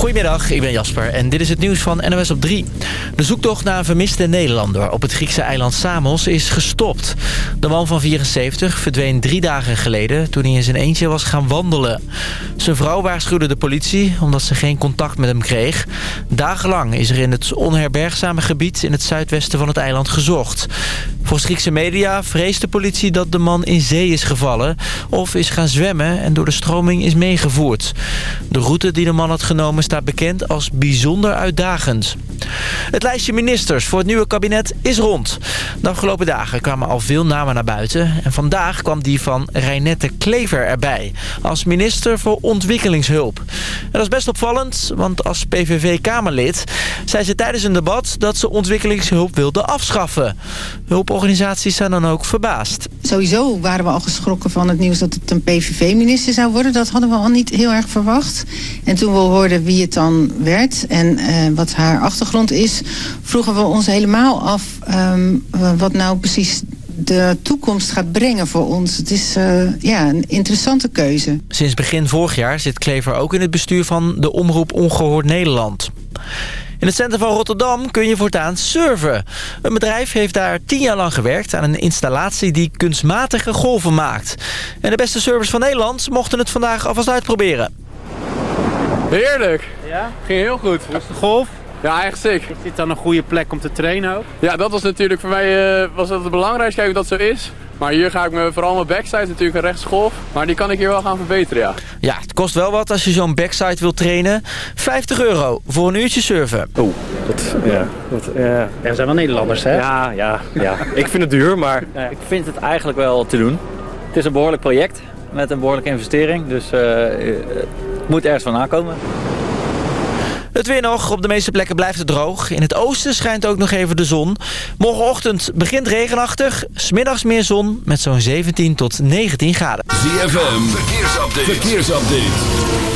Goedemiddag, ik ben Jasper en dit is het nieuws van NOS op 3. De zoektocht naar een vermiste Nederlander op het Griekse eiland Samos is gestopt. De man van 74 verdween drie dagen geleden toen hij in zijn eentje was gaan wandelen. Zijn vrouw waarschuwde de politie omdat ze geen contact met hem kreeg. Dagenlang is er in het onherbergzame gebied in het zuidwesten van het eiland gezocht. Volgens Griekse media vreest de politie dat de man in zee is gevallen... of is gaan zwemmen en door de stroming is meegevoerd. De route die de man had genomen staat bekend als bijzonder uitdagend. Het lijstje ministers voor het nieuwe kabinet is rond. De afgelopen dagen kwamen al veel namen naar buiten... en vandaag kwam die van Reinette Klever erbij... als minister voor ontwikkelingshulp. En dat is best opvallend, want als PVV-Kamerlid... zei ze tijdens een debat dat ze ontwikkelingshulp wilde afschaffen. Hulporganisaties zijn dan ook verbaasd. Sowieso waren we al geschrokken van het nieuws dat het een PVV-minister zou worden. Dat hadden we al niet heel erg verwacht. En toen we hoorden wie het dan werd en uh, wat haar achtergrond is... vroegen we ons helemaal af um, wat nou precies de toekomst gaat brengen voor ons. Het is uh, ja, een interessante keuze. Sinds begin vorig jaar zit Klever ook in het bestuur van de Omroep Ongehoord Nederland. In het centrum van Rotterdam kun je voortaan surfen. Een bedrijf heeft daar tien jaar lang gewerkt aan een installatie die kunstmatige golven maakt. En de beste surfers van Nederland mochten het vandaag alvast uitproberen. Heerlijk. Ja? Ging heel goed. Was de golf? Ja, echt sick. Is dit dan een goede plek om te trainen ook? Ja, dat was natuurlijk voor mij uh, was dat het belangrijkste, kijk dat zo is. Maar hier ga ik me vooral mijn backside, natuurlijk een rechtsgolf. Maar die kan ik hier wel gaan verbeteren, ja. Ja, het kost wel wat als je zo'n backside wil trainen. 50 euro voor een uurtje surfen. Oeh, dat, ja. Dat, uh... ja, we zijn wel Nederlanders, hè? Ja, ja, ja. ik vind het duur, maar ja. ik vind het eigenlijk wel te doen. Het is een behoorlijk project met een behoorlijke investering. Dus uh, het moet ergens van aankomen. Het weer nog. Op de meeste plekken blijft het droog. In het oosten schijnt ook nog even de zon. Morgenochtend begint regenachtig. Smiddags meer zon met zo'n 17 tot 19 graden. ZFM, verkeersupdate. verkeersupdate.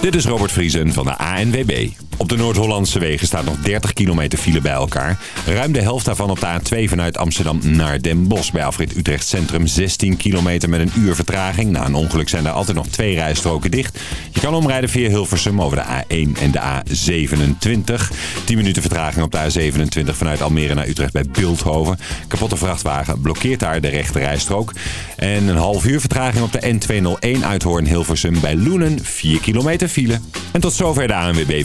Dit is Robert Vriesen van de ANWB. Op de Noord-Hollandse wegen staat nog 30 kilometer file bij elkaar. Ruim de helft daarvan op de A2 vanuit Amsterdam naar Den Bosch. Bij Afrit Utrecht Centrum 16 kilometer met een uur vertraging. Na een ongeluk zijn er altijd nog twee rijstroken dicht. Je kan omrijden via Hilversum over de A1 en de A27. 10 minuten vertraging op de A27 vanuit Almere naar Utrecht bij Beeldhoven. Kapotte vrachtwagen blokkeert daar de rechte rijstrook. En een half uur vertraging op de N201 uit Hoorn Hilversum bij Loenen. 4 kilometer file. En tot zover de ANWB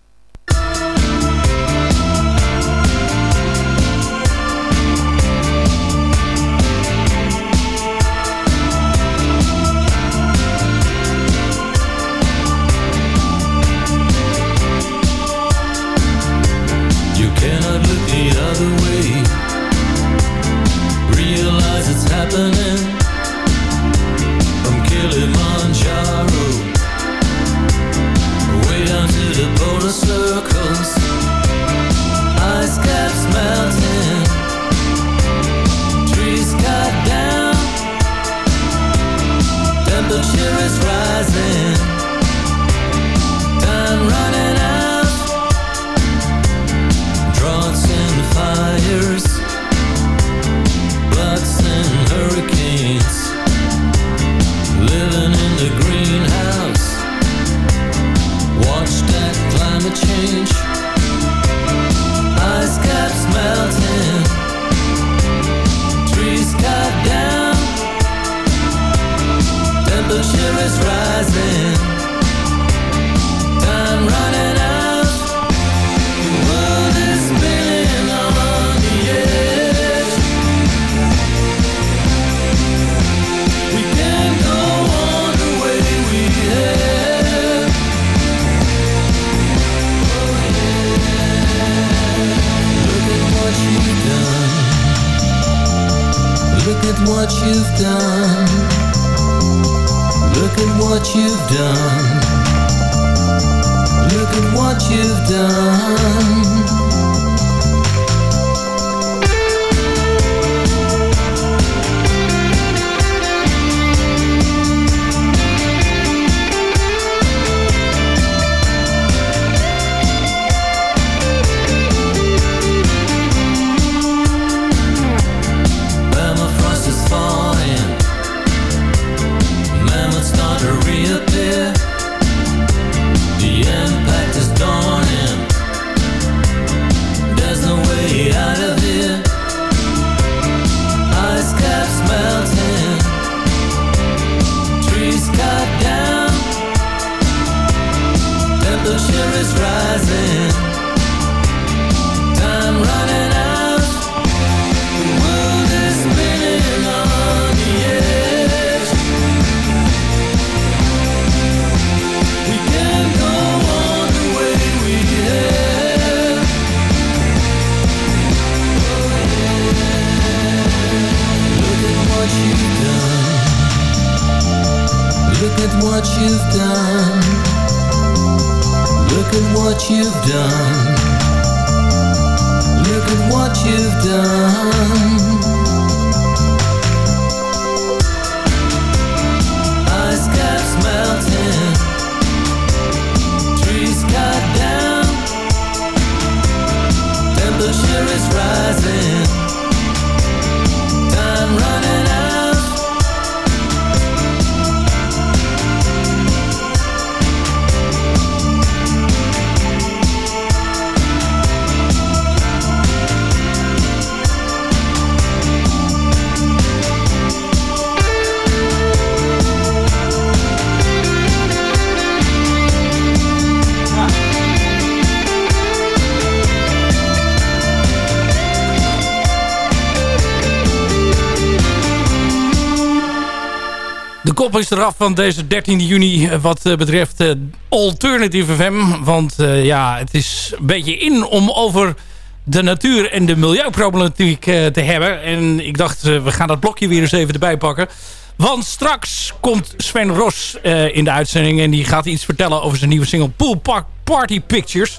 Eraf van deze 13 juni eh, wat eh, betreft uh, Alternative FM. Want ja, het is een beetje in om over de natuur en de milieuproblematiek te hebben. En ik dacht, we gaan dat blokje weer eens even erbij pakken. Want straks komt Sven Ros in de uitzending en die gaat iets vertellen over zijn nieuwe single Pool Party Pictures.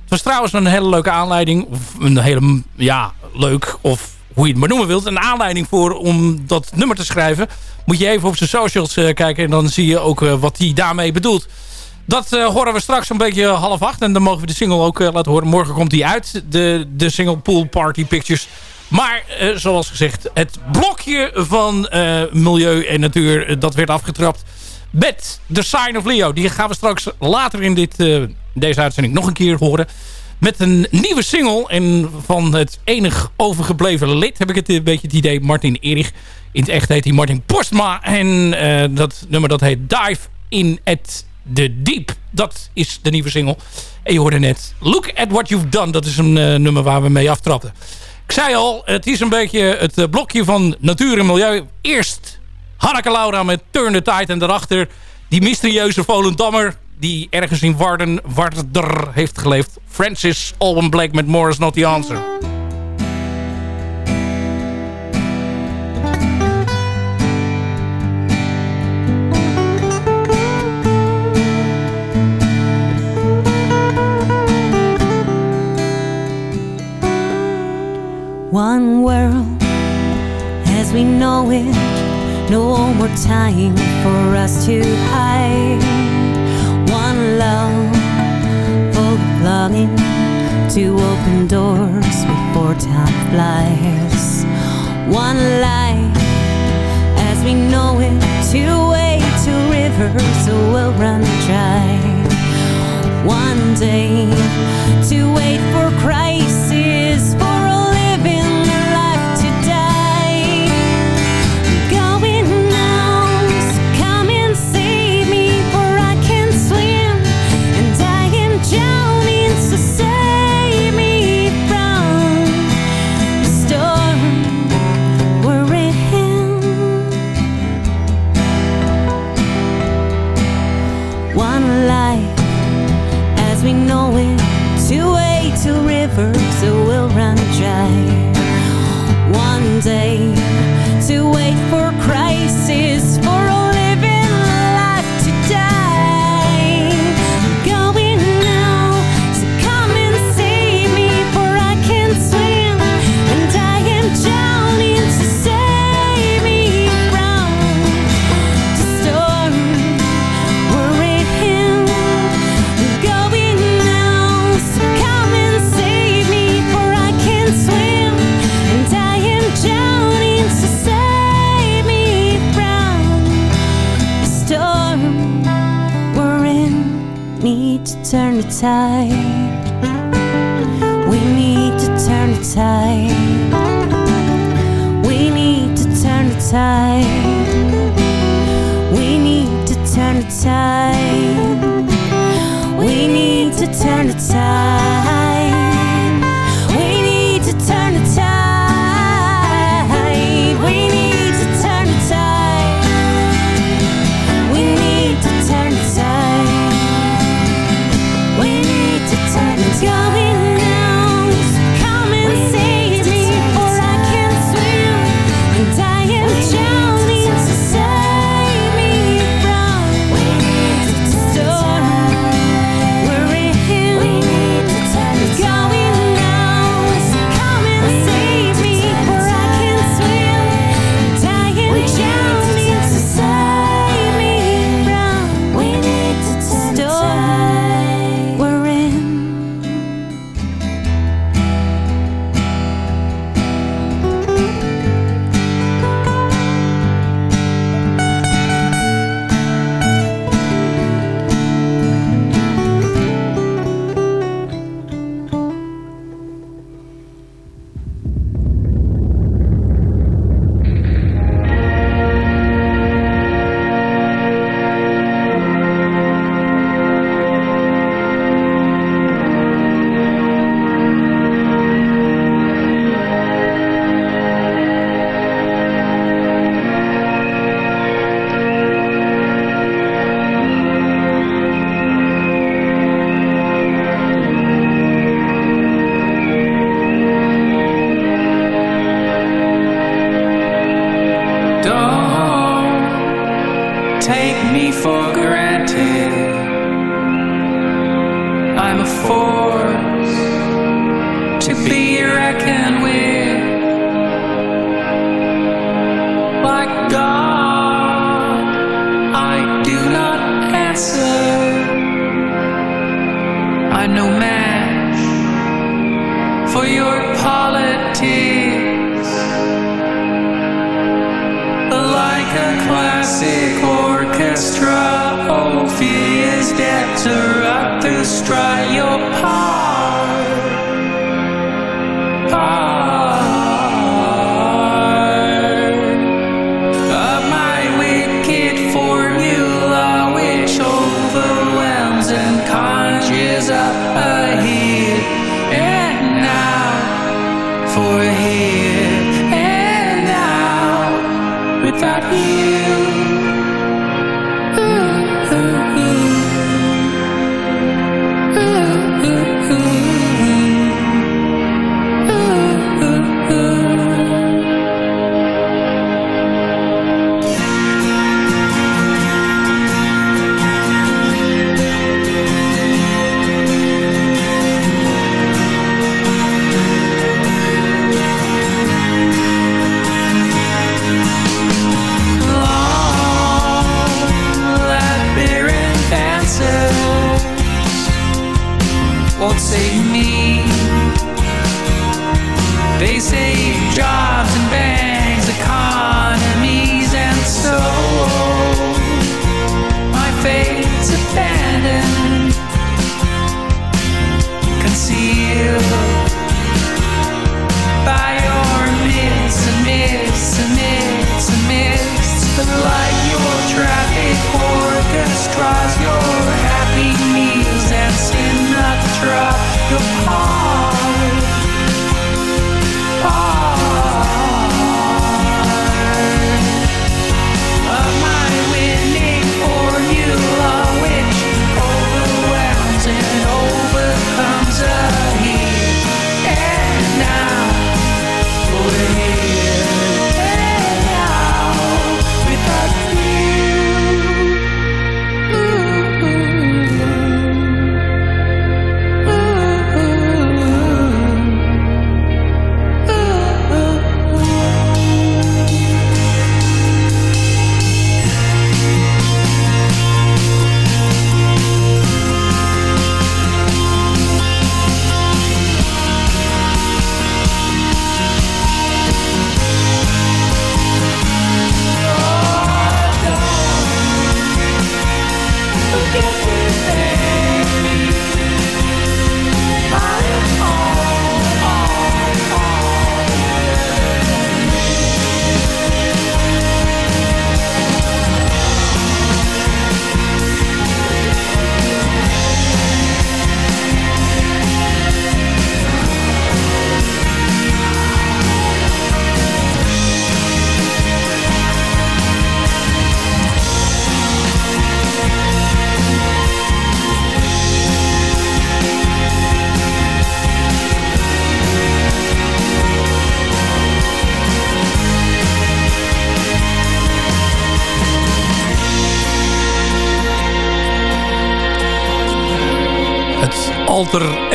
Het was trouwens een hele leuke aanleiding. Een hele, ja, leuk of hoe je het maar noemen wilt. Een aanleiding voor om dat nummer te schrijven. Moet je even op zijn socials uh, kijken. En dan zie je ook uh, wat hij daarmee bedoelt. Dat uh, horen we straks een beetje half acht. En dan mogen we de single ook laten horen. Morgen komt hij uit. De, de single Pool Party Pictures. Maar zoals gezegd, het blokje van milieu en natuur, dat werd afgetrapt. Met The Sign of Leo. Die gaan we straks later in dit, deze uitzending nog een keer horen. Met een nieuwe single. En van het enig overgebleven lid heb ik het een beetje het idee. Martin Erich. In het echt heet hij Martin Postma. En uh, dat nummer dat heet Dive in at the Deep. Dat is de nieuwe single. En je hoorde net Look at what you've done. Dat is een uh, nummer waar we mee aftrappen. Ik zei al, het is een beetje het uh, blokje van natuur en milieu. Eerst Hanneke Laura met Turn the Tide. En daarachter die mysterieuze Volendammer die ergens in Warden, Warder heeft geleefd. Francis Alban Blake met Morris Not The Answer. One world as we know it, no more time for us to hide one love full of longing to open doors before time flies. One life as we know it, two way to rivers will run dry. One day to wait for crisis. 在 try.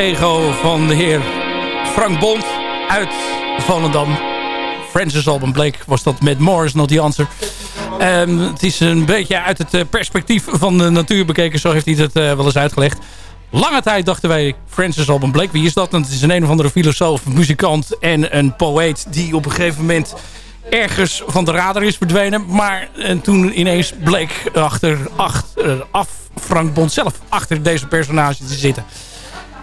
Ego van de heer Frank Bond uit Volendam. Francis Alban Blake was dat met Morris Not The Answer. Ehm, het is een beetje uit het eh, perspectief van de natuur bekeken. Zo heeft hij het eh, wel eens uitgelegd. Lange tijd dachten wij Francis Alban Blake. Wie is dat? Het is een een of andere filosoof, muzikant en een poëet... die op een gegeven moment ergens van de radar is verdwenen. Maar en toen ineens bleek achter, achter, af Frank Bond zelf achter deze personage te zitten.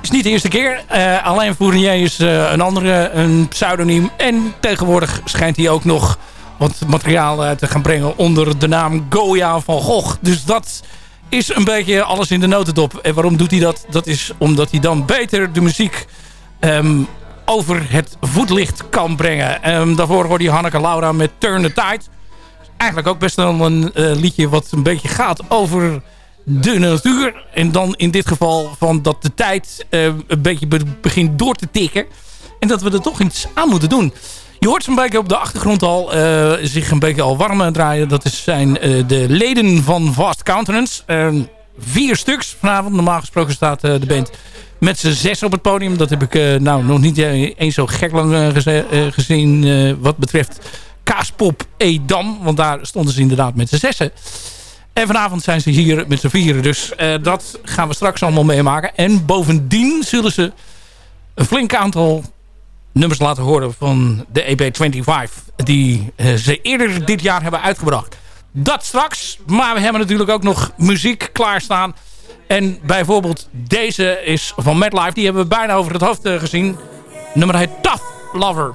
Is niet de eerste keer. Uh, Alain Fournier is uh, een andere, een pseudoniem. En tegenwoordig schijnt hij ook nog wat materiaal uh, te gaan brengen onder de naam Goya van Gogh. Dus dat is een beetje alles in de notendop. En waarom doet hij dat? Dat is omdat hij dan beter de muziek um, over het voetlicht kan brengen. Um, daarvoor hoorde je Hanneke Laura met Turn the Tide. Eigenlijk ook best wel een liedje wat een beetje gaat over de natuur. En dan in dit geval van dat de tijd uh, een beetje be begint door te tikken. En dat we er toch iets aan moeten doen. Je hoort zo'n beetje op de achtergrond al uh, zich een beetje al warm draaien. Dat zijn uh, de leden van Vast Countenance. vier stuks vanavond. Normaal gesproken staat de band met z'n zes op het podium. Dat heb ik nou nog niet eens zo gek lang gezien wat betreft Kaaspop Edam. Want daar stonden ze inderdaad met z'n zessen. En vanavond zijn ze hier met z'n vieren. Dus uh, dat gaan we straks allemaal meemaken. En bovendien zullen ze een flink aantal nummers laten horen van de EP25. Die uh, ze eerder dit jaar hebben uitgebracht. Dat straks. Maar we hebben natuurlijk ook nog muziek klaarstaan. En bijvoorbeeld deze is van Madlife. Die hebben we bijna over het hoofd uh, gezien. Nummer heet Tough Lover.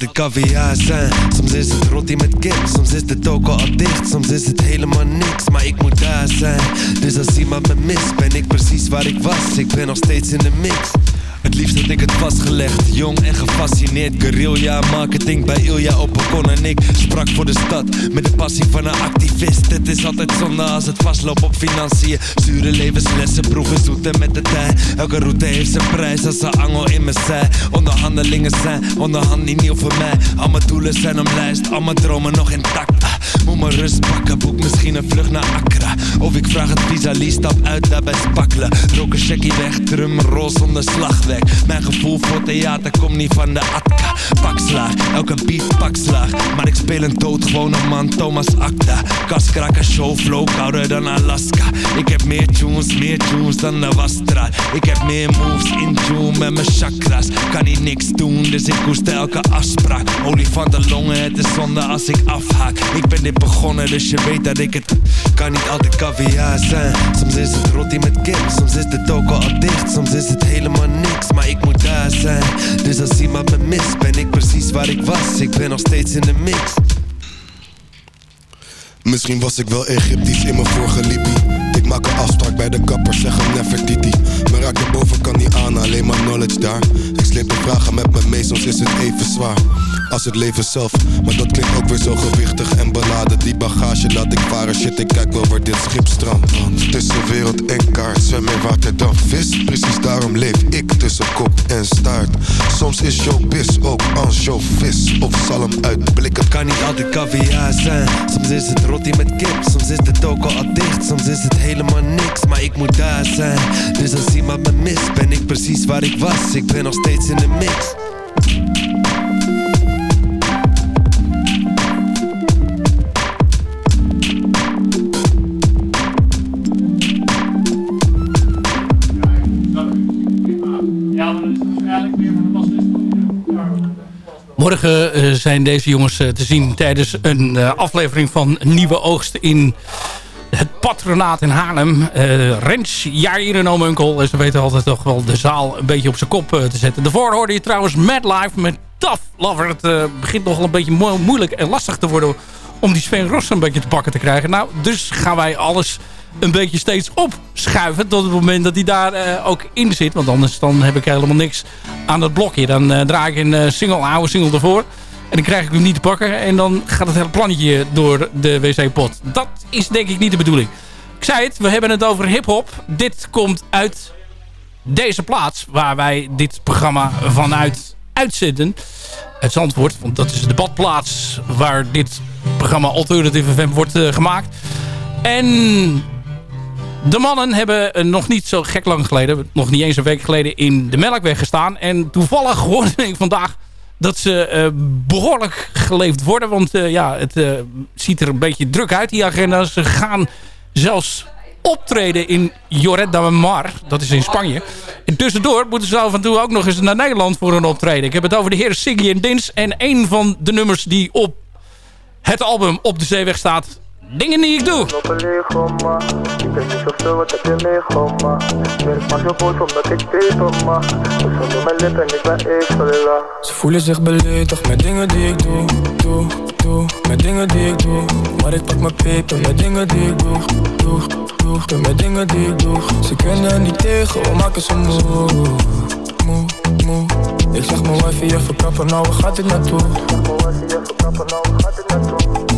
altijd caviar zijn. Soms is het roti met kip, soms is de toko al dicht. Soms is het helemaal niks, maar ik moet daar zijn. Dus als iemand me mist, ben ik precies waar ik was. Ik ben nog steeds in de mix liefst had ik het vastgelegd, jong en gefascineerd Guerrilla marketing bij Ilja op balkon en ik Sprak voor de stad met de passie van een activist. Het is altijd zonde als het vastloopt op financiën. Zure levenslessen, proeven zoeten met de tijd Elke route heeft zijn prijs als een angel in mijn zij. Onderhandelingen zijn onderhandeling nieuw voor mij. Al mijn doelen zijn omlijst, al mijn dromen nog intact Moet mijn rust pakken, boek misschien een vlucht naar Accra. Of ik vraag het visa, stap uit daarbij spakkelen. Rook een checkie weg, drum, rol zonder slagwerk. Mijn gevoel voor theater komt niet van de atka Pakslaag, elke beat pakslaag Maar ik speel een doodgewone man, Thomas Akda. Kaskraken, showflow, kouder dan Alaska. Ik heb meer tunes, meer tunes dan de wasstraat Ik heb meer moves in tune met mijn chakras. Kan niet niks doen, dus ik koester elke afspraak. Olifantenlongen, het is zonde als ik afhaak. Ik ben dit begonnen, dus je weet dat ik het Kan niet altijd caviar zijn. Soms is het roti met kip, soms is de toko al dicht. Soms is het helemaal niks, maar ik moet daar zijn. Dus als iemand me mist, ben ik precies waar ik was Ik ben nog steeds in de mix Misschien was ik wel Egyptisch in mijn vorige Libi. Ik maak een afspraak bij de kapper, zeg hem Nefertiti. Maar raak de bovenkant niet aan, alleen maar knowledge daar. Sleep de vragen met me mee, soms is het even zwaar. Als het leven zelf, maar dat klinkt ook weer zo gewichtig en beladen. Die bagage laat ik varen, shit, ik kijk wel waar dit schip strandt. Tussen wereld en kaart, zwem meer water dan vis. Precies daarom leef ik tussen kop en staart. Soms is showbiz ook vis of zalm uit blik. Het kan niet altijd caviar zijn Soms is het roti met kip, soms is de toko al dicht Soms is het helemaal niks, maar ik moet daar zijn Dus als iemand me mist, ben ik precies waar ik was Ik ben nog steeds in mix. Morgen eh, zijn deze jongens eh, te zien tijdens een eh, aflevering van Nieuwe Oogst in het patronaat in Haarlem. Uh, Rens, Jair en Oom. En ze weten altijd toch wel de zaal een beetje op zijn kop te zetten. Daarvoor hoorde je trouwens Mad Life met Tough Lover. Het begint nog wel een beetje mo moeilijk en lastig te worden om die Sven Ross een beetje te pakken te krijgen. Nou, dus gaan wij alles een beetje steeds opschuiven tot het moment dat hij daar uh, ook in zit. Want anders dan heb ik helemaal niks aan dat blokje. Dan uh, draai ik een uh, single, oude single ervoor. En dan krijg ik hem niet te pakken. En dan gaat het hele plannetje door de wc-pot. Dat is denk ik niet de bedoeling. Ik zei het, we hebben het over hip-hop. Dit komt uit deze plaats waar wij dit programma vanuit uitzenden. Het Zandvoort, want dat is de badplaats waar dit programma Alternative FM wordt gemaakt. En de mannen hebben nog niet zo gek lang geleden, nog niet eens een week geleden, in de Melkweg gestaan. En toevallig hoorde ik vandaag dat ze uh, behoorlijk geleefd worden. Want uh, ja, het uh, ziet er een beetje druk uit, die agenda. Ze gaan zelfs optreden in Lloret de Mar. Dat is in Spanje. En tussendoor moeten ze af en toe ook nog eens naar Nederland voor een optreden. Ik heb het over de heren Siggy en Dins. En een van de nummers die op het album Op de Zeeweg staat Dingen die ik doe. Ze voelen zich beledigd met dingen die ik doe, doe, doe. Met dingen die ik doe. Maar ik pak mijn peper met dingen die ik doe, doe, doe. Met dingen die ik doe. Ze kunnen niet tegen, we maken ze moe, moe, moe. Ik zeg mijn wifi even kappen, nou waar gaat dit naartoe? Ik zeg mijn wifi nou waar gaat dit naartoe?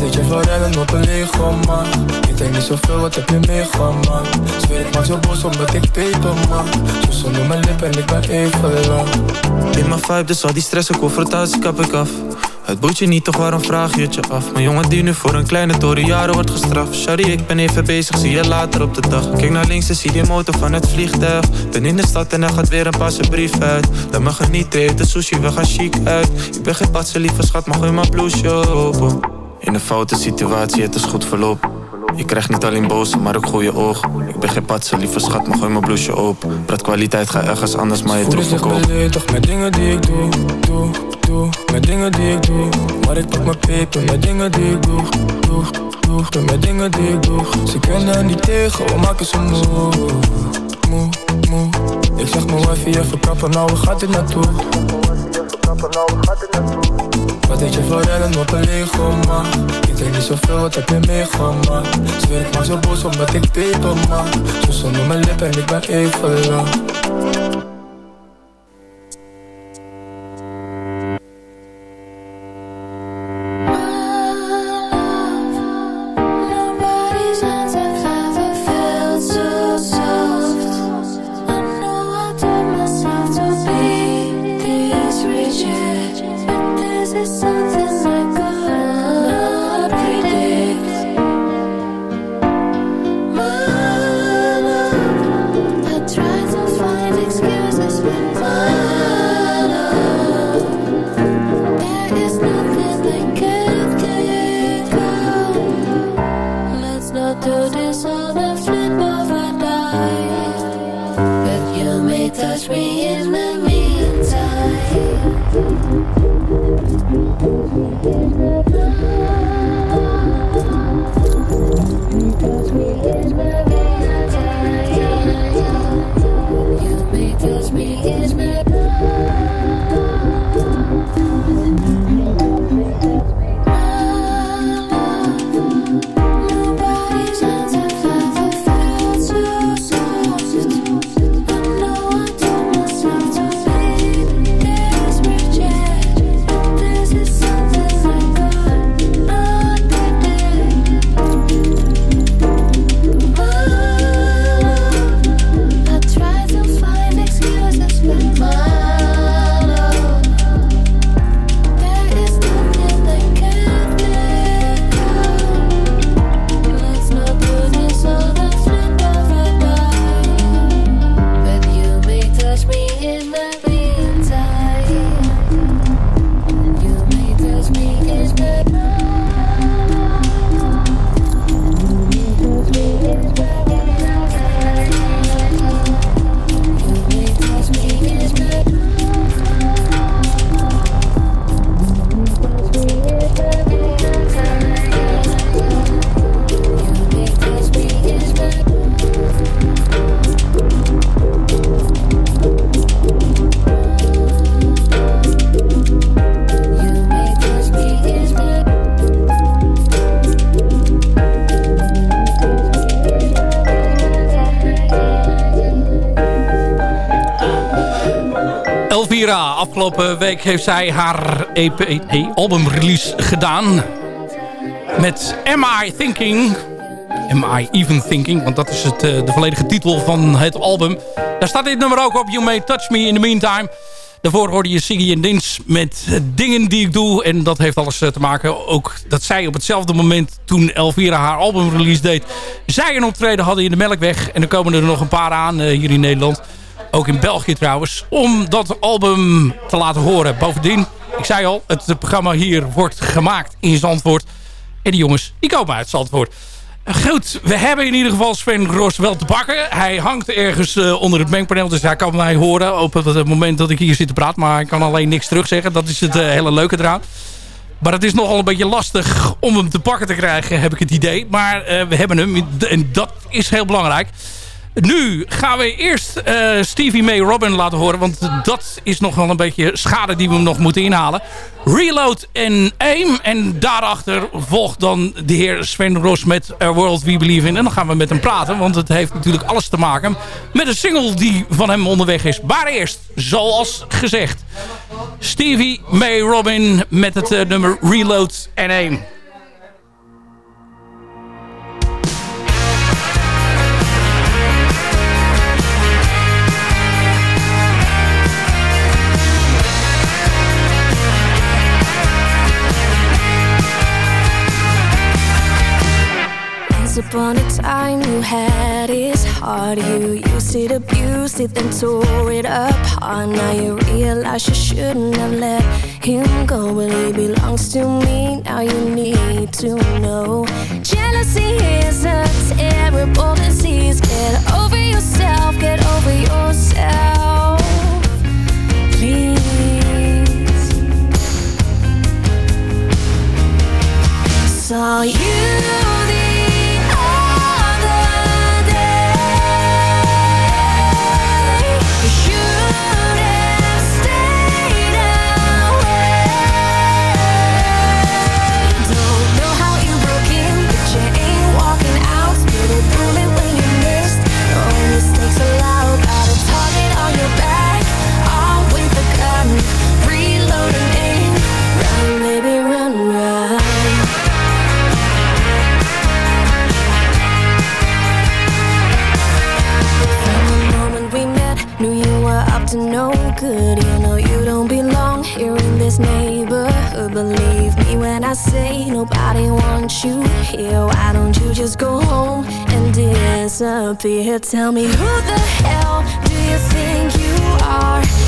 Wat je voor rennen op een man? Ik denk niet zoveel, wat heb je meegemaakt Zweer ik maak zo boos omdat ik peper man Zo zonder mijn lippen en ik ben even lang. In mijn vibe, dus al die stress en confrontatie kap ik af. Het boeit je niet, toch waarom vraag je het je af? Mijn jongen die nu voor een kleine toren jaren wordt gestraft. Shari, ik ben even bezig, zie je later op de dag. Kijk naar links en zie die motor van het vliegtuig. Ben in de stad en er gaat weer een passe brief uit. Laat me genieten, de sushi, we gaan chic uit. Ik ben geen patse, lieve schat, maar gooi mijn blouseje open In een foute situatie, het is goed verloop ik krijg niet alleen boze, maar ook goede ogen. Ik ben geen patse, lieve schat, maar gooi mijn blouseje open. Praat kwaliteit, ga ergens anders, maar je zich verkopen. beledigd met dingen die ik doe, doe, doe Met dingen die ik doe Maar ik pak mijn peper met dingen die ik doe, doe, doe met dingen die ik doe Ze kunnen niet tegen, we maken ze moe Moe, moe Ik zeg mijn wifi even kappen, nou waar gaat dit naartoe? Wat deed je voor rennen op een Lego man Ik denk niet zoveel, wat heb je meegemaakt? Zweer ik maak zo boos omdat ik peper man Zo zonder mijn lippen en ik ben even lang afgelopen week heeft zij haar EP, nee, albumrelease gedaan. Met Am I Thinking? Am I Even Thinking? Want dat is het, eh, de volledige titel van het album. Daar staat dit nummer ook op. You May Touch Me in the Meantime. Daarvoor hoorde je Siggy en Dins met dingen die ik doe. En dat heeft alles eh, te maken. Ook dat zij op hetzelfde moment toen Elvira haar albumrelease deed... zij een optreden hadden in de Melkweg. En er komen er nog een paar aan eh, hier in Nederland. Ook in België trouwens. Om dat album te laten horen. Bovendien, ik zei al, het programma hier wordt gemaakt in Zandvoort. En die jongens, die komen uit Zandvoort. Goed, we hebben in ieder geval Sven Gros wel te pakken. Hij hangt ergens eh, onder het mengpaneel, dus hij kan mij horen op het moment dat ik hier zit te praten. Maar hij kan alleen niks terugzeggen. Dat is het eh, hele leuke eraan. Maar het is nogal een beetje lastig om hem te pakken te krijgen, heb ik het idee. Maar eh, we hebben hem en dat is heel belangrijk. Nu gaan we eerst eh, Stevie May Robin laten horen. Want dat is nog wel een beetje schade die we hem nog moeten inhalen. Reload en Aim. En daarachter volgt dan de heer Sven Ros met A World We Believe In. En dan gaan we met hem praten. Want het heeft natuurlijk alles te maken met een single die van hem onderweg is. Maar eerst, zoals gezegd. Stevie May Robin met het eh, nummer Reload en Aim. Once upon a time you had his heart You used it, abused it, then tore it apart ah, Now you realize you shouldn't have let him go. But he belongs to me, now you need to know. Jealousy is a terrible disease. Get over yourself, get over yourself. Please. Saw you I say nobody wants you here. Why don't you just go home and disappear? Tell me who the hell do you think you are?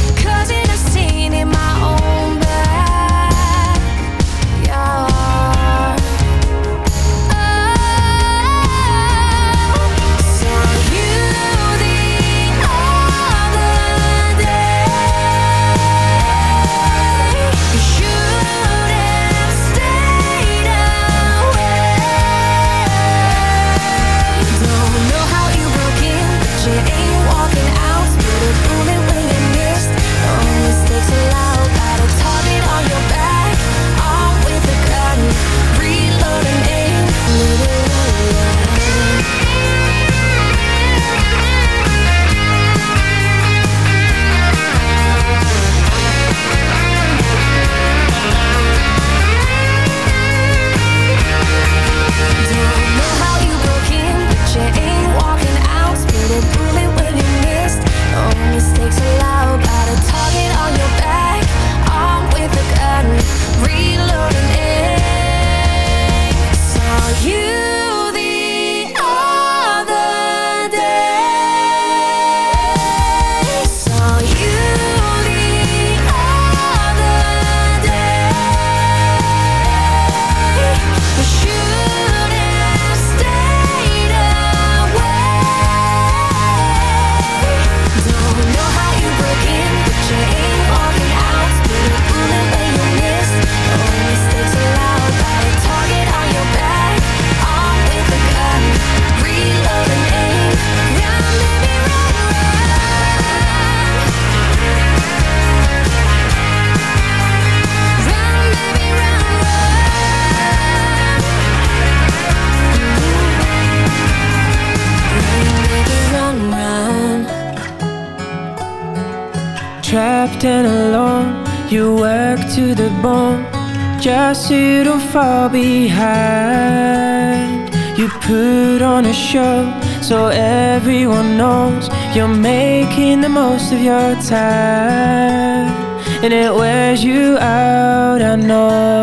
Behind. You put on a show so everyone knows you're making the most of your time, and it wears you out. I know,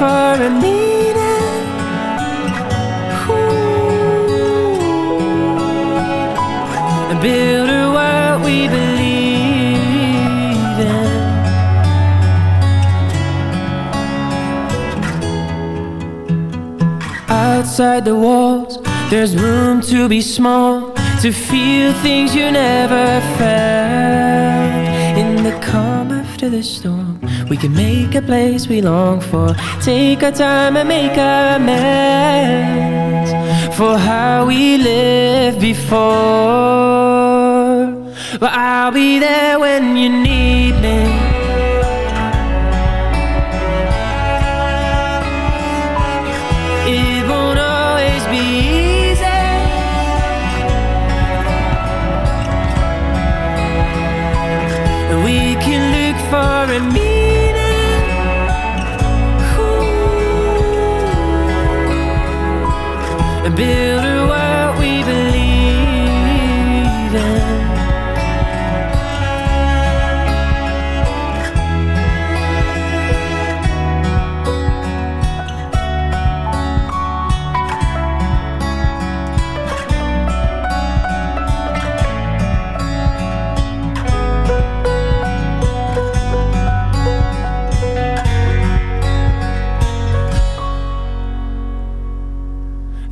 for a meaning. Ooh. And build a world we believe in. Outside the walls, there's room to be small, to feel things you never felt. In the calm after the storm, we can make a place we long for. Take our time and make amends for how we lived before. But I'll be there when you need build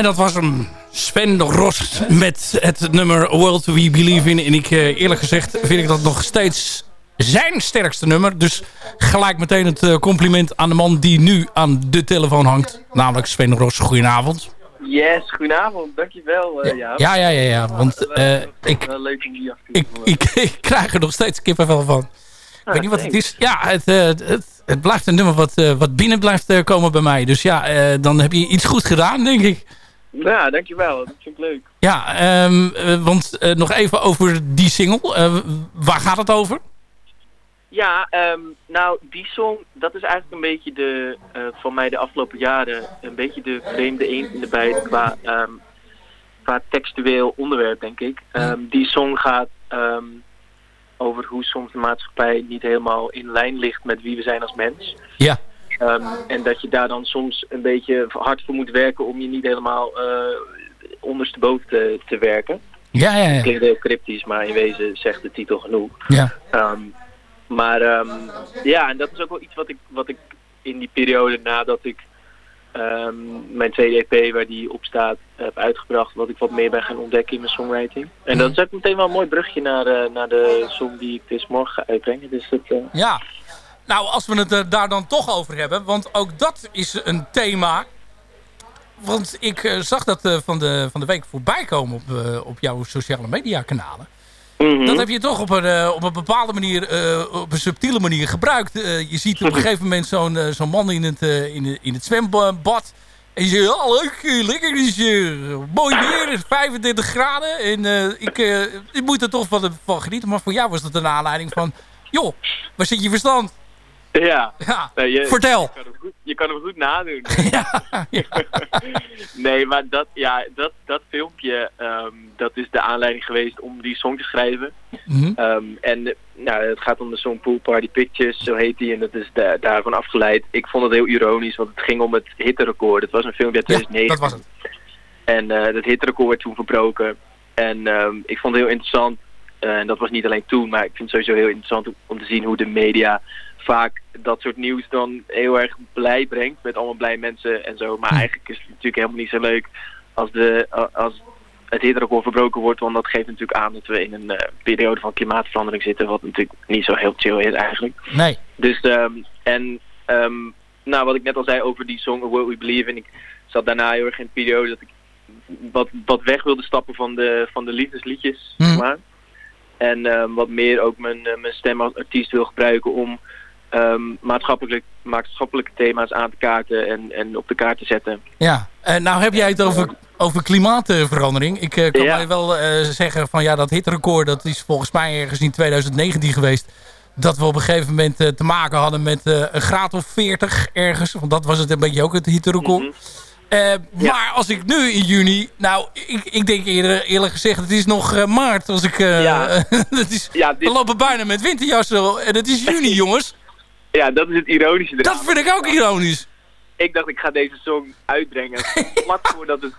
En dat was hem. Sven Ros met het nummer World We Believe In. En ik eh, eerlijk gezegd vind ik dat nog steeds zijn sterkste nummer. Dus gelijk meteen het eh, compliment aan de man die nu aan de telefoon hangt. Namelijk Sven Ros. Goedenavond. Yes, goedenavond. Dankjewel, uh, Jaap. Ja, ja, ja. ja want eh, ik, ik, ik, ik krijg er nog steeds kippenvel van. Ik weet niet wat het is. Ja, het, het, het blijft een nummer wat, wat binnen blijft komen bij mij. Dus ja, dan heb je iets goed gedaan, denk ik. Ja, dankjewel. Dat vind ik leuk. Ja, ehm, eh, want eh, nog even over die single. Eh, waar gaat het over? Ja, ehm, nou, die song, dat is eigenlijk een beetje de, eh, van mij de afgelopen jaren, een beetje de vreemde eend in de bijt qua, ehm, qua textueel onderwerp, denk ik. Die song gaat over hoe soms de maatschappij niet helemaal in lijn ligt met wie we zijn als mens. Ja. Ehm, en dat je daar dan soms een beetje hard voor moet werken om je niet helemaal eh ondersteboven te, te werken. Ja, ja, ja. Klinkt heel cryptisch, maar in wezen zegt de titel genoeg. Ja. Ehm, maar ehm, ja, en dat is ook wel iets wat ik, wat ik in die periode nadat ik mijn tweede EP waar die op staat heb uitgebracht, wat ik wat meer ben gaan ontdekken in mijn songwriting. En dat is ook meteen wel een mooi brugje naar, eh, naar de song die ik dus morgen ga uitbrengen. Dus dat, eh, Ja. Nou, als we het er daar dan toch over hebben. Want ook dat is een thema. Want ik eh, zag dat eh, van, de, van de week voorbij komen op, eh, op jouw sociale media kanalen. Dat heb je toch op een, eh, op een bepaalde manier, eh, op een subtiele manier gebruikt. Eh, je ziet op een gegeven moment zo'n eh, zo'n man in het, eh, in, de, in het zwembad. En je zegt, ja leuk, eh, lekker, is eh, mooi weer, het is 35 graden. En eh, ik, eh, ik moet er toch van, van genieten. Maar voor jou was dat een aanleiding van, joh, waar zit je verstand? Ja. Ja, Nee, je, vertel. Je kan hem goed, je kan hem goed nadoen. nee, maar dat, ja, dat, dat filmpje, ehm, dat is de aanleiding geweest om die song te schrijven. Mhm. Ehm, en nou, het gaat om de song Pool Party Pictures, zo heet die. En dat is da- daarvan afgeleid. Ik vond het heel ironisch, want het ging om het hitterecord. Het was een filmpje uit 2009. dat was het. En eh, dat hitterecord werd toen verbroken. En ehm, ik vond het heel interessant. eh, en dat was niet alleen toen, maar ik vind het sowieso heel interessant om te zien hoe de media vaak dat soort nieuws dan heel erg blij brengt. Met allemaal blij mensen en zo. Maar eigenlijk is het natuurlijk helemaal niet zo leuk als, de, als het hitterecord verbroken wordt. Want dat geeft natuurlijk aan dat we in een eh, periode van klimaatverandering zitten. Wat natuurlijk niet zo heel chill is eigenlijk. Nee. Dus, ehm, en ehm, nou, wat ik net al zei over die song World We Believe In. Ik zat daarna heel erg in een periode dat ik wat, wat weg wilde stappen van de, van de liefdesliedjes, zeg maar. En ehm, wat meer ook mijn, eh, mijn stem als artiest wil gebruiken om ehm, maatschappelijk, maatschappelijke thema's aan te kaarten en, en op de kaart te zetten. Ja, en nou heb jij het over, over klimaatverandering. Ik eh, kan Ja. mij wel eh, zeggen van ja, dat hitrecord dat is volgens mij ergens in 2019 geweest. Dat we op een gegeven moment eh, te maken hadden met een graad of 40 ergens. Want dat was het een beetje ook het hitterecord. Eh, Maar als ik nu in juni... Nou, ik, ik denk eerder, eerlijk gezegd, het is nog maart. Als ik, eh, dat is, We lopen bijna met winterjassen en het is juni, jongens. Ja, dat is het ironische eraan. Dat vind ik ook ironisch. Ik dacht, ik ga deze song uitbrengen vlak voordat het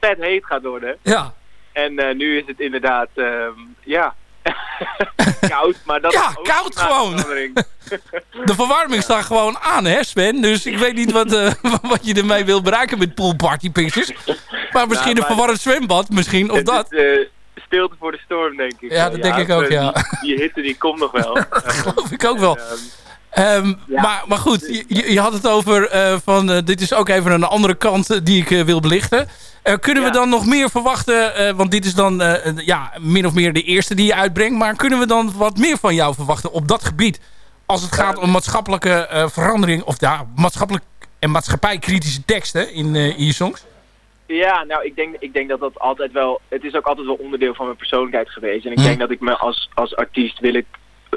vet heet gaat worden. Ja. En eh, nu is het inderdaad, ehm, ja, koud, maar dat Ja, is koud gewoon. De verwarming staat gewoon aan, hè Sven? Dus ik weet niet wat, eh, wat je ermee wil bereiken met poolparty pictures. Maar misschien Nou, een verwarmd zwembad, misschien, of Het dat. is, eh, stilte voor de storm, denk ik. Ja, dat denk ik ook, ja. Die, die hitte die komt nog wel. geloof ik ook wel. Ehm, maar, maar goed, je- je, had het over eh, van eh, dit is ook even een andere kant eh, die ik wil belichten. Kunnen we dan nog meer verwachten? want dit is dan ja, min of meer de eerste die je uitbrengt. Maar kunnen we dan wat meer van jou verwachten op dat gebied? Als het gaat om maatschappelijke verandering of ja, maatschappelijk en maatschappijkritische teksten in, in je songs? Ja, nou, ik denk, ik denk dat dat altijd wel... Het is ook altijd wel onderdeel van mijn persoonlijkheid geweest. En ik Hm. denk dat ik me als, als artiest wil ik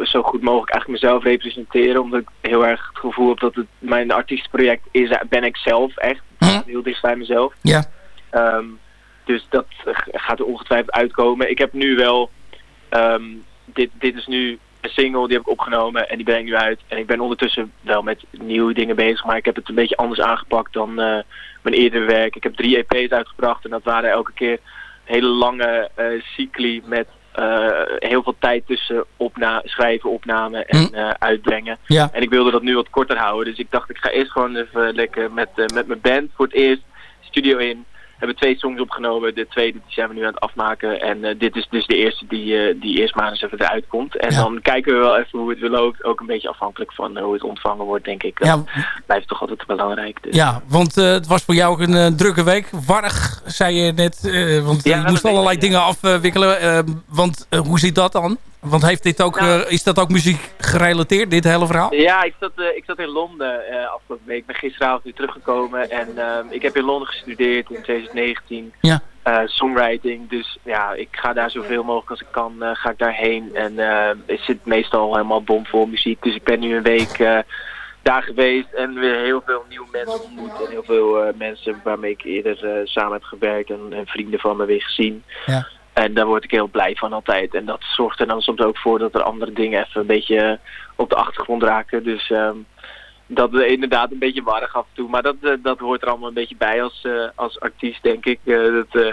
zo goed mogelijk eigenlijk mezelf representeren. Omdat ik heel erg het gevoel heb dat het mijn artiestenproject is, ben ik zelf echt. Heel dicht bij mezelf. Ja. Ehm, dus dat gaat er ongetwijfeld uitkomen. Ik heb nu wel... ehm, dit, dit is nu een single, die heb ik opgenomen en die breng ik nu uit. En ik ben ondertussen wel met nieuwe dingen bezig, maar ik heb het een beetje anders aangepakt dan eh, mijn eerdere werk. Ik heb drie EP's uitgebracht en dat waren elke keer hele lange eh cycli met heel veel tijd tussen opna schrijven, opname en eh, uitbrengen. Ja. En ik wilde dat nu wat korter houden, dus ik dacht ik ga eerst gewoon even lekker met, eh, met mijn band voor het eerst studio in. We hebben twee songs opgenomen. De tweede die zijn we nu aan het afmaken. En eh, dit is dus de eerste die, eh, die eerst maar eens even eruit komt. En dan kijken we wel even hoe het weer loopt. Ook een beetje afhankelijk van eh, hoe het ontvangen wordt, denk ik. Dat Ja. blijft toch altijd belangrijk. Dus. Ja, want het was voor jou ook een drukke week. Warrig, zei je net. want Ja, je moest allerlei dingen afwikkelen. want hoe zit dat dan? Want heeft dit ook, Nou- eh, is dat ook muziek gerelateerd, dit hele verhaal? Ja, ik zat, eh, ik zat in Londen eh, afgelopen week. Ik ben gisteravond weer teruggekomen. En ehm, ik heb in Londen gestudeerd in 2019. Ja. songwriting. Dus ja, ik ga daar zoveel mogelijk als ik kan, ga ik daarheen. En het zit meestal helemaal bomvol muziek. Dus ik ben nu een week daar geweest en weer heel veel nieuwe mensen ontmoet. En heel veel mensen waarmee ik eerder samen heb gewerkt en, en vrienden van me weer gezien. Ja. En daar word ik heel blij van altijd. En dat zorgt er dan soms ook voor dat er andere dingen even een beetje op de achtergrond raken. Dus ehm, dat is inderdaad een beetje warrig af en toe. Maar dat, eh, dat hoort er allemaal een beetje bij als, eh, als artiest, denk ik. Eh, dat,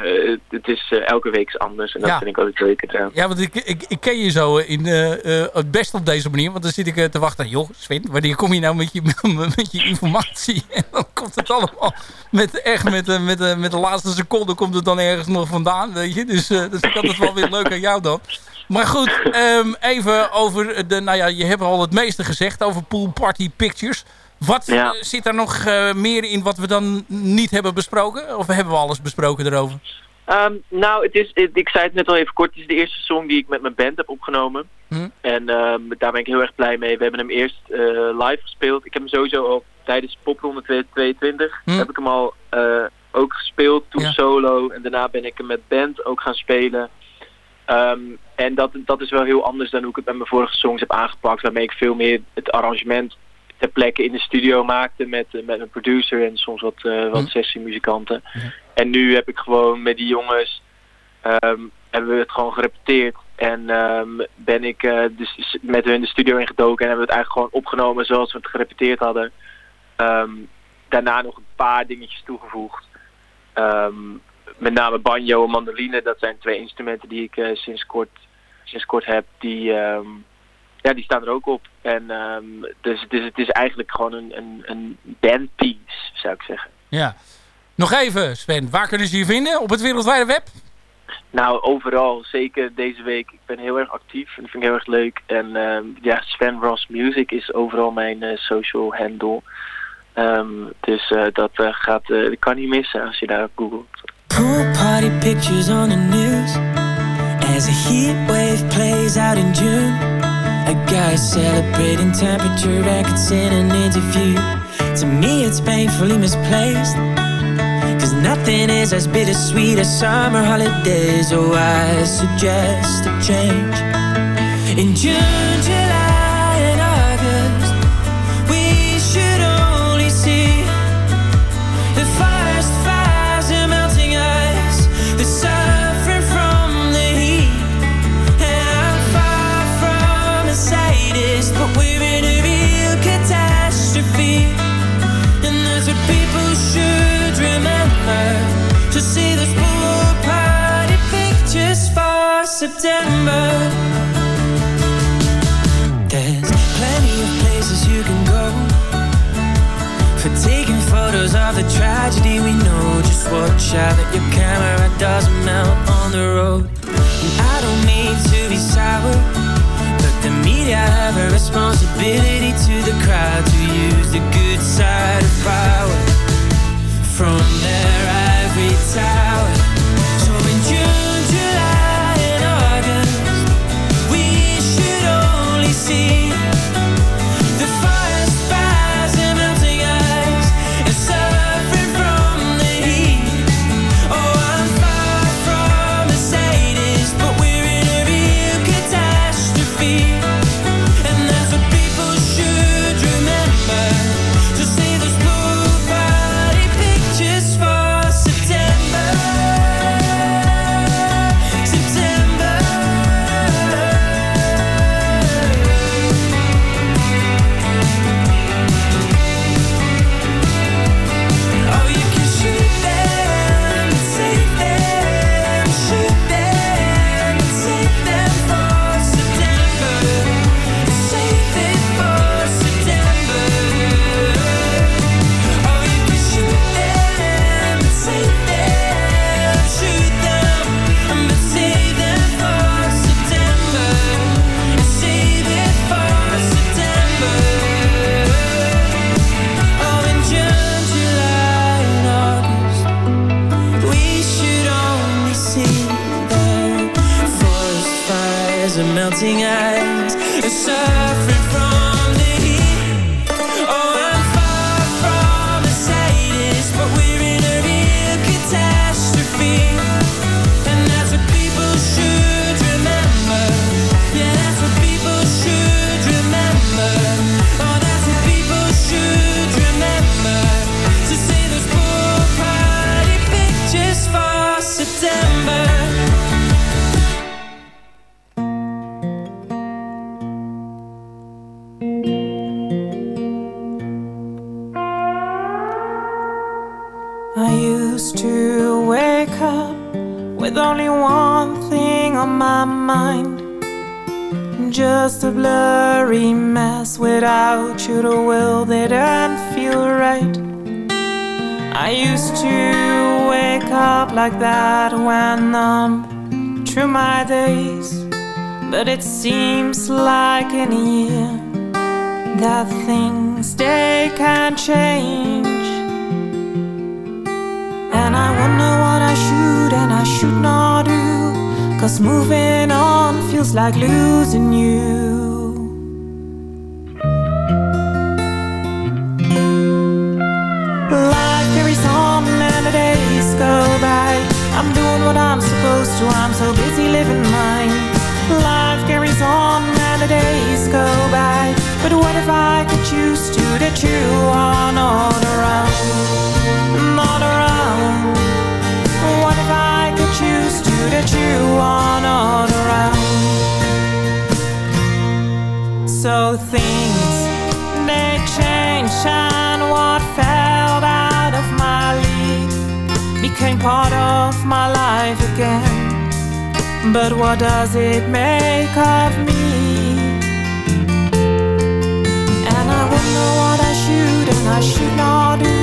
het, is elke week is anders. En dat Ja. vind ik ook zeker. eraan. Ja, want ik, ik, ik ken je zo in, het best op deze manier. Want dan zit ik te wachten. Joh, Sven, wanneer kom je nou met je, met je informatie? En dan komt het allemaal met, echt met, met, eh, met de laatste seconde komt het dan ergens nog vandaan. Weet je? Dus dat vind ik altijd wel weer leuk aan jou dan. Maar goed, ehm, even over de... Nou ja, je hebt al het meeste gezegd over Pool Party Pictures. Wat Ja. eh, zit daar nog eh, meer in wat we dan niet hebben besproken? Of hebben we alles besproken erover? Ehm, nou, het is, het- ik zei het net al even kort. Het is de eerste song die ik met mijn band heb opgenomen. Hm? En ehm, daar ben ik heel erg blij mee. We hebben hem eerst eh, live gespeeld. Ik heb hem sowieso al tijdens Popronde 2022 Hm? heb ik hem al ook gespeeld. Toen Ja. solo. En daarna ben ik hem met band ook gaan spelen. Ehm, en dat, dat is wel heel anders dan hoe ik het met mijn vorige songs heb aangepakt. Waarmee ik veel meer het arrangement ter plekke in de studio maakte met, eh, met een producer en soms wat, eh wat sessiemuzikanten. En nu heb ik gewoon met die jongens ehm, hebben we het gewoon gerepeteerd. En ehm, ben ik eh, dus met hun de studio ingedoken en hebben we het eigenlijk gewoon opgenomen zoals we het gerepeteerd hadden. Daarna nog een paar dingetjes toegevoegd. Ehm, met name banjo en mandoline, dat zijn twee instrumenten die ik eh, sinds, kort, sinds kort heb. Die, ehm, ja, die staan er ook op. En ehm, dus, dus het is eigenlijk gewoon een, een, een bandpiece, zou ik zeggen. Ja. Nog even, Sven. Waar kunnen ze je vinden? Op het wereldwijde web? Nou, overal. Zeker deze week. Ik ben heel erg actief en dat vind ik heel erg leuk. En ehm, ja, Sven Ross Music is overal mijn eh, social handle. Dus eh, dat gaat, dat kan niet missen als je daar googelt. Pool party pictures on the news as a heat wave plays out in June. A guy celebrating temperature records in an interview. To me, it's painfully misplaced. Cause nothing is as bittersweet as summer holidays. Oh, I suggest a change. In June, July, shy that your camera doesn't melt on the road. And I don't mean to be sour, but the media have a responsibility to the crowd to use the good side of power. From there. melting eyes days, but it seems like in a year that things they can't change. And I wonder what I should and I should not do, cause moving on feels like losing you. what I'm supposed to. I'm so busy living mine. Life carries on and the days go by. But what if I could choose to that you on not around? Not around. What if I could choose to that you on not around? So think But what does it make of me? And I wonder what I should and I should not do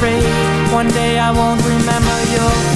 afraid. One day I won't remember your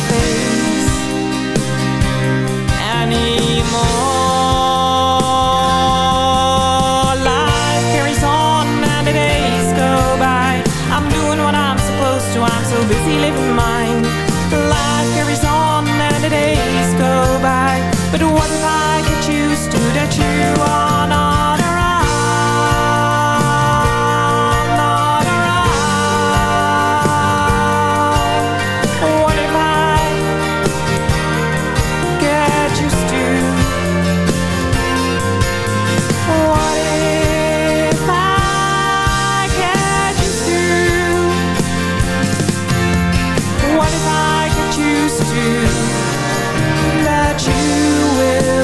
promise to that you will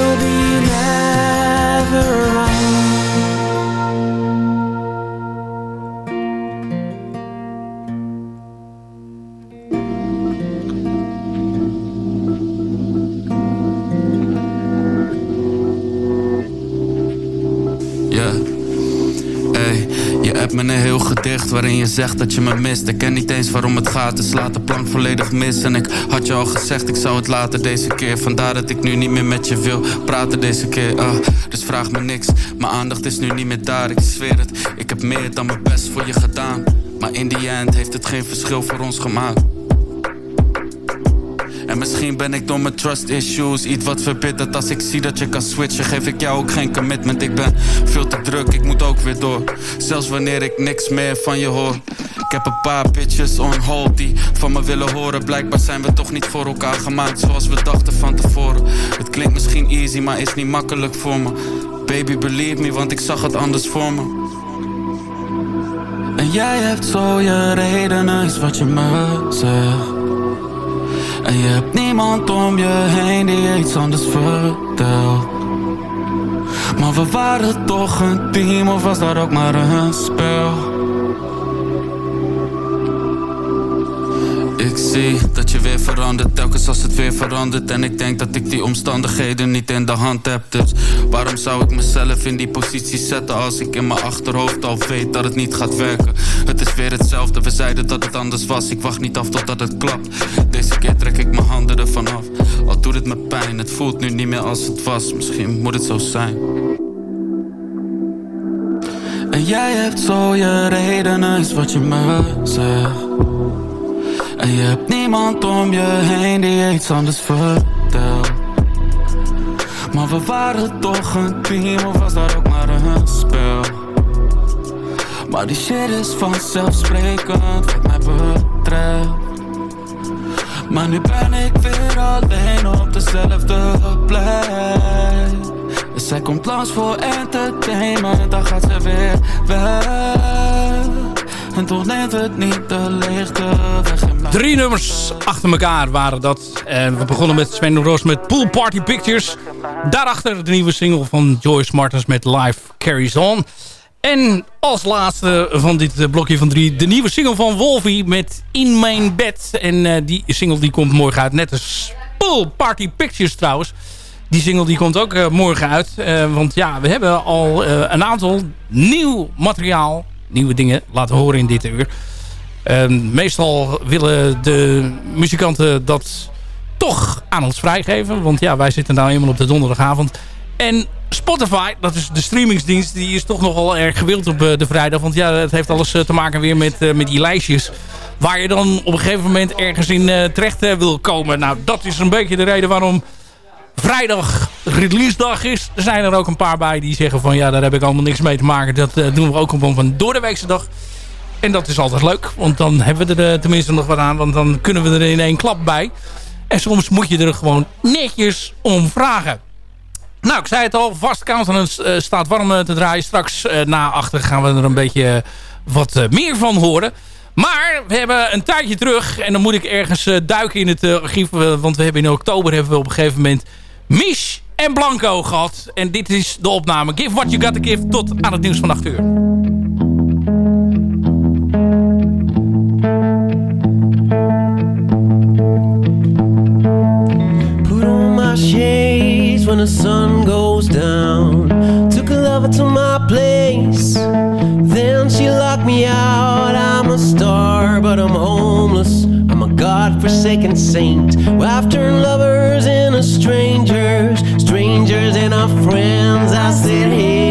gedicht waarin je zegt dat je me mist. Ik ken niet eens waarom het gaat, dus laat de plank volledig mis. En ik had je al gezegd, ik zou het later deze keer. Vandaar dat ik nu niet meer met je wil praten deze keer. ah. dus vraag me niks, mijn aandacht is nu niet meer daar. Ik zweer het, ik heb meer dan mijn best voor je gedaan. Maar in die end heeft het geen verschil voor ons gemaakt. En misschien ben ik door mijn trust issues iets wat verbitterd Als ik zie dat je kan switchen geef ik jou ook geen commitment. Ik ben veel te druk, ik moet ook weer door. Zelfs wanneer ik niks meer van je hoor. Ik heb een paar bitches on hold die van me willen horen. Blijkbaar zijn we toch niet voor elkaar gemaakt zoals we dachten van tevoren. Het klinkt misschien easy, maar is niet makkelijk voor me. Baby believe me, want ik zag het anders voor me. En jij hebt zo je redenen, is wat je me zegt en je hebt niemand om je heen die iets anders vertelt Maar we waren toch een team of was dat ook maar een spel? Ik zie dat je weer verandert, telkens als het weer verandert En ik denk dat ik die omstandigheden niet in de hand heb. Dus waarom zou ik mezelf in die positie zetten Als ik in mijn achterhoofd al weet dat het niet gaat werken? Het is weer hetzelfde, we zeiden dat het anders was. Ik wacht niet af totdat het klapt. Deze keer trek ik mijn handen ervan af. Al doet het me pijn, het voelt nu niet meer als het was. Misschien moet het zo zijn. En jij hebt zo je redenen, is wat je me zegt en je hebt niemand om je heen die iets anders vertelt. Maar we waren toch een team of was dat ook maar een spel? Maar die shit is vanzelfsprekend wat mij betreft. Maar nu ben ik weer alleen op dezelfde plek. Zij komt langs voor entertainment, dan gaat ze weer weg En toch het niet de mij Drie nummers achter elkaar waren dat. En we begonnen met Sven Roos met Pool Party Pictures. Daarachter de nieuwe single van Joyce Martens met Life Carries On. En als laatste van dit eh, blokje van drie... de nieuwe single van Wolfie met In Mijn Bed. En eh, die single die komt morgen uit. Net als Pool Party Pictures trouwens. Die single die komt ook eh, morgen uit. Want ja, we hebben al een aantal nieuw materiaal... nieuwe dingen laten horen in dit uur. Ehm, meestal willen de muzikanten dat toch aan ons vrijgeven. Want ja, wij zitten nou eenmaal op de donderdagavond. En Spotify, dat is de streamingsdienst, die is toch nogal erg gewild op eh, de vrijdag. Want ja, het heeft alles eh, te maken weer met, eh, met die lijstjes. Waar je dan op een gegeven moment ergens in terecht wil komen. Nou, dat is een beetje de reden waarom vrijdag release dag is. Er zijn er ook een paar bij die zeggen van ja, daar heb ik allemaal niks mee te maken. Dat eh, doen we ook op een doordeweekse dag. En dat is altijd leuk, want dan hebben we er eh, tenminste nog wat aan. Want dan kunnen we er in één klap bij. En soms moet je er gewoon netjes om vragen. Nou, ik zei het al, vast countenance eh, staat warm te draaien. Straks na achter gaan we er een beetje wat meer van horen. Maar we hebben een tijdje terug, en dan moet ik ergens duiken in het archief. want we hebben in oktober hebben we op een gegeven moment Mich en Blanco gehad. En dit is de opname. Give what you got to give tot aan het nieuws van 8 uur. Put on my shades when the sun goes down. Took a lover to my place. Then she locked me out. I'm a star, but I'm homeless. God-forsaken saint. Well, turned lovers into strangers, strangers and our friends. I sit hey,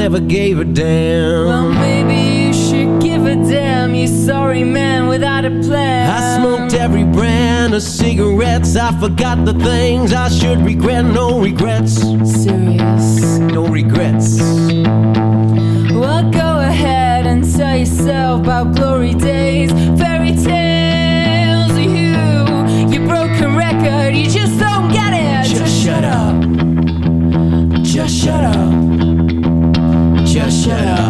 never gave a damn. Well, maybe you should give a damn, you sorry man without a plan. I smoked every brand of cigarettes. I forgot the things I should regret. No regrets. Serious. No regrets. Well, go ahead and tell yourself about glory days, fairy tales. You, you broken record, you just don't get it. Just shut up. Just shut up yeah.